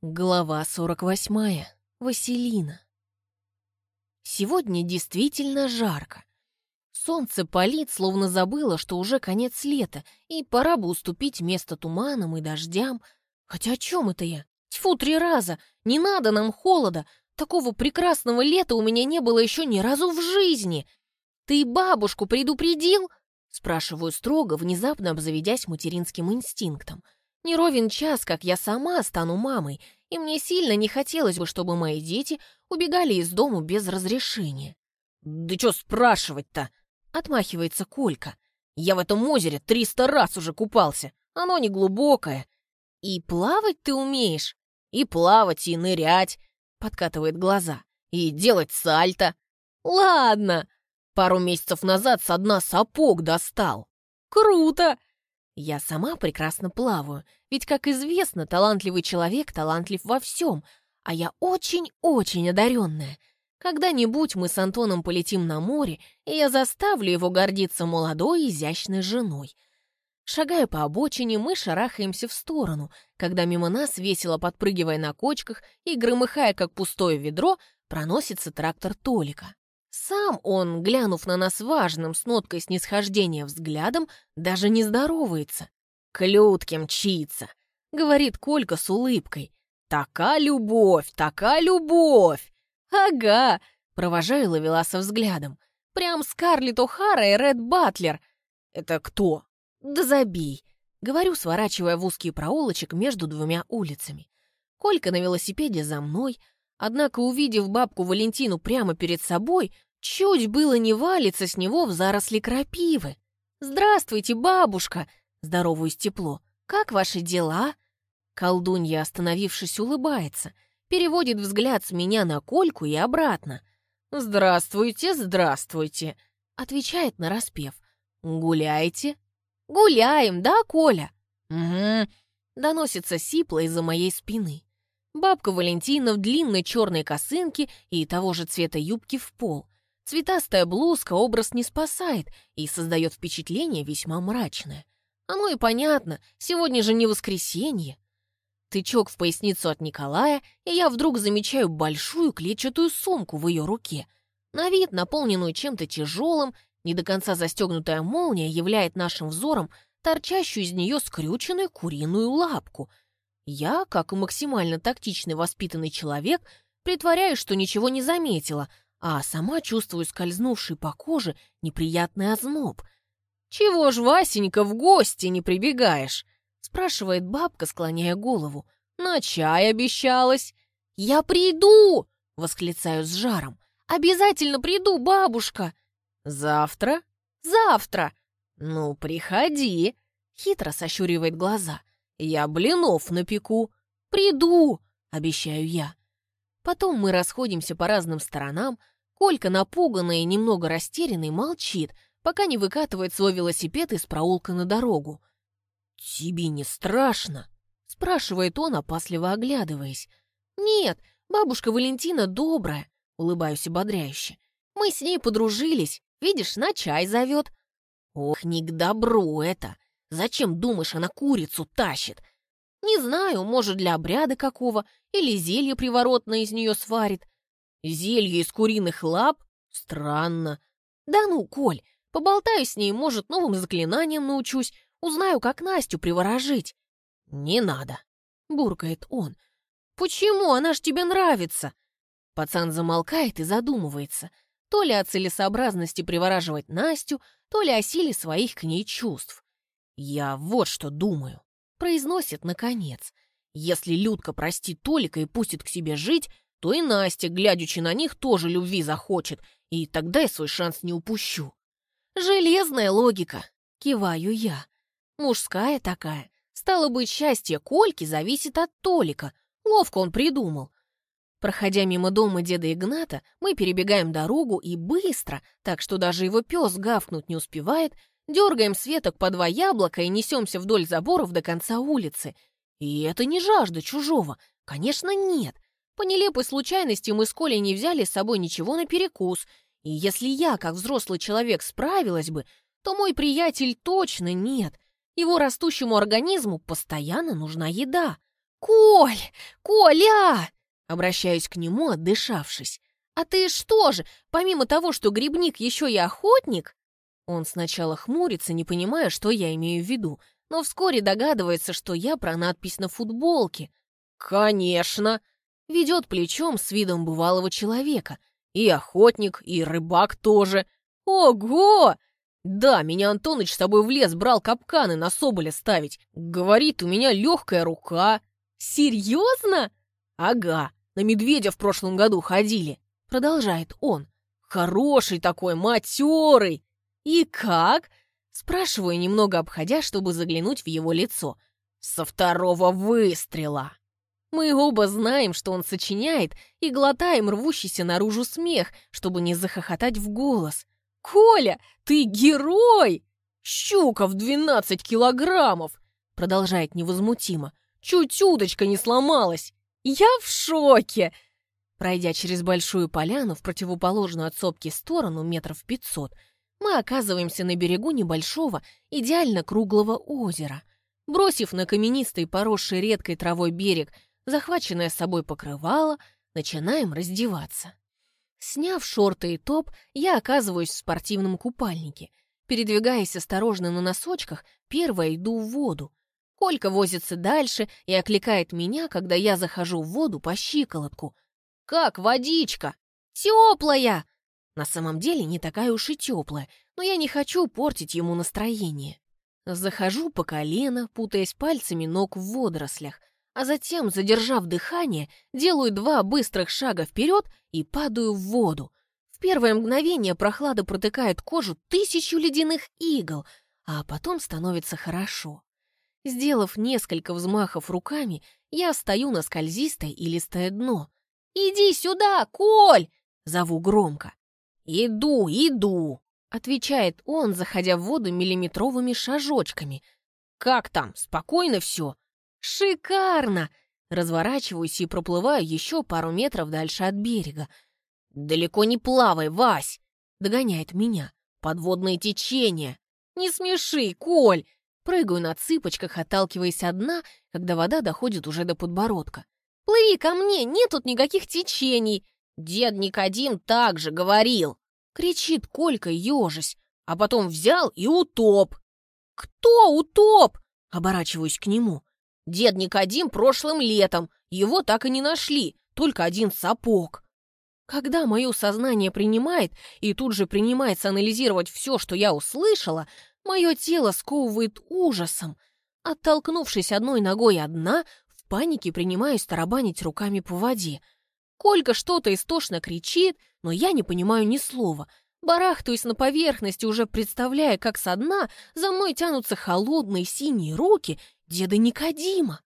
Глава 48. Василина. Сегодня действительно жарко. Солнце палит, словно забыло, что уже конец лета, и пора бы уступить место туманам и дождям. Хотя о чем это я? Тьфу, три раза! Не надо нам холода! Такого прекрасного лета у меня не было еще ни разу в жизни! Ты бабушку предупредил? Спрашиваю строго, внезапно обзаведясь материнским инстинктом — не ровен час, как я сама стану мамой, и мне сильно не хотелось бы, чтобы мои дети убегали из дому без разрешения. «Да что спрашивать-то?» — отмахивается Колька. «Я в этом озере триста раз уже купался. Оно не глубокое. И плавать ты умеешь? И плавать, и нырять!» — подкатывает глаза. «И делать сальто!» «Ладно!» Пару месяцев назад со дна сапог достал. «Круто!» Я сама прекрасно плаваю, ведь, как известно, талантливый человек талантлив во всем, а я очень-очень одаренная. Когда-нибудь мы с Антоном полетим на море, и я заставлю его гордиться молодой изящной женой. Шагая по обочине, мы шарахаемся в сторону, когда мимо нас, весело подпрыгивая на кочках и громыхая, как пустое ведро, проносится трактор Толика. Сам он, глянув на нас важным с ноткой снисхождения взглядом, даже не здоровается. «К Людке мчится», — говорит Колька с улыбкой. «Така любовь, така любовь!» «Ага», — провожаю Лавеласа взглядом. «Прям Скарлетт О'Хара и Ред Батлер». «Это кто?» «Да забей», — говорю, сворачивая в узкий проулочек между двумя улицами. Колька на велосипеде за мной, однако, увидев бабку Валентину прямо перед собой, Чуть было не валится с него в заросли крапивы. «Здравствуйте, бабушка!» Здороваюсь тепло. «Как ваши дела?» Колдунья, остановившись, улыбается, переводит взгляд с меня на Кольку и обратно. «Здравствуйте, здравствуйте!» Отвечает нараспев. «Гуляете?» «Гуляем, да, Коля?» «Угу», доносится сипло из-за моей спины. Бабка Валентина в длинной черной косынке и того же цвета юбки в пол. Цветастая блузка образ не спасает и создает впечатление весьма мрачное. Оно и понятно, сегодня же не воскресенье. Тычок в поясницу от Николая, и я вдруг замечаю большую клетчатую сумку в ее руке. На вид, наполненную чем-то тяжелым, не до конца застегнутая молния являет нашим взором торчащую из нее скрюченную куриную лапку. Я, как максимально тактичный воспитанный человек, притворяюсь, что ничего не заметила — а сама чувствую скользнувший по коже неприятный озноб. «Чего ж, Васенька, в гости не прибегаешь?» — спрашивает бабка, склоняя голову. «На чай обещалась». «Я приду!» — восклицаю с жаром. «Обязательно приду, бабушка!» «Завтра?» «Завтра!» «Ну, приходи!» — хитро сощуривает глаза. «Я блинов напеку!» «Приду!» — обещаю я. Потом мы расходимся по разным сторонам. Колька, напуганный и немного растерянный, молчит, пока не выкатывает свой велосипед из проулка на дорогу. «Тебе не страшно?» — спрашивает он, опасливо оглядываясь. «Нет, бабушка Валентина добрая», — улыбаюсь ободряюще. «Мы с ней подружились, видишь, на чай зовет». «Ох, не к добру это! Зачем, думаешь, она курицу тащит? Не знаю, может, для обряда какого, или зелье приворотное из нее сварит. Зелье из куриных лап? Странно. Да ну, Коль, поболтаю с ней, может, новым заклинанием научусь, узнаю, как Настю приворожить. Не надо, буркает он. Почему? Она ж тебе нравится. Пацан замолкает и задумывается. То ли о целесообразности привораживать Настю, то ли о силе своих к ней чувств. Я вот что думаю произносит наконец. Если Людка простит Толика и пустит к себе жить, то и Настя, глядячи на них, тоже любви захочет, и тогда я свой шанс не упущу. Железная логика, киваю я. Мужская такая. Стало быть, счастье Кольки зависит от Толика. Ловко он придумал. Проходя мимо дома деда Игната, мы перебегаем дорогу и быстро, так что даже его пес гавкнуть не успевает, Дергаем с веток по два яблока и несемся вдоль заборов до конца улицы. И это не жажда чужого. Конечно, нет. По нелепой случайности мы с Колей не взяли с собой ничего на перекус. И если я, как взрослый человек, справилась бы, то мой приятель точно нет. Его растущему организму постоянно нужна еда. «Коль! Коля!» Обращаюсь к нему, отдышавшись. «А ты что же, помимо того, что грибник, еще и охотник?» Он сначала хмурится, не понимая, что я имею в виду, но вскоре догадывается, что я про надпись на футболке. «Конечно!» Ведет плечом с видом бывалого человека. И охотник, и рыбак тоже. Ого! Да, меня Антоныч с тобой в лес брал капканы на соболя ставить. Говорит, у меня легкая рука. Серьезно? Ага, на медведя в прошлом году ходили. Продолжает он. Хороший такой, матерый. И как? Спрашиваю, немного обходя, чтобы заглянуть в его лицо. Со второго выстрела. Мы оба знаем, что он сочиняет, и глотаем рвущийся наружу смех, чтобы не захохотать в голос. «Коля, ты герой!» «Щука в 12 килограммов!» Продолжает невозмутимо. «Чуть удочка не сломалась! Я в шоке!» Пройдя через большую поляну в противоположную от сопки сторону метров пятьсот, мы оказываемся на берегу небольшого, идеально круглого озера. Бросив на каменистый, поросший редкой травой берег захваченное с собой покрывало, начинаем раздеваться. Сняв шорты и топ, я оказываюсь в спортивном купальнике. Передвигаясь осторожно на носочках, первая иду в воду. Колька возится дальше и окликает меня, когда я захожу в воду по щиколотку. «Как водичка?» «Теплая!» На самом деле не такая уж и теплая, но я не хочу портить ему настроение. Захожу по колено, путаясь пальцами ног в водорослях, а затем, задержав дыхание, делаю два быстрых шага вперед и падаю в воду. В первое мгновение прохлада протыкает кожу тысячу ледяных игл, а потом становится хорошо. Сделав несколько взмахов руками, я стою на скользистое и листое дно. «Иди сюда, Коль!» — зову громко. «Иду, иду!» — отвечает он, заходя в воду миллиметровыми шажочками. «Как там, спокойно все?» «Шикарно!» Разворачиваюсь и проплываю еще пару метров дальше от берега. «Далеко не плавай, Вась!» Догоняет меня. «Подводное течение!» «Не смеши, Коль!» Прыгаю на цыпочках, отталкиваясь от дна, когда вода доходит уже до подбородка. «Плыви ко мне, нет тут никаких течений!» «Дед Никодим так же говорил!» Кричит Колька, ежась, а потом взял и утоп. «Кто утоп?» Оборачиваюсь к нему. Дед Никодим прошлым летом, его так и не нашли, только один сапог. Когда мое сознание принимает и тут же принимается анализировать все, что я услышала, мое тело сковывает ужасом. Оттолкнувшись одной ногой от дна, в панике принимаюсь тарабанить руками по воде. Колька что-то истошно кричит, но я не понимаю ни слова. Барахтаюсь на поверхности, уже представляя, как со дна за мной тянутся холодные синие руки деда Никодима.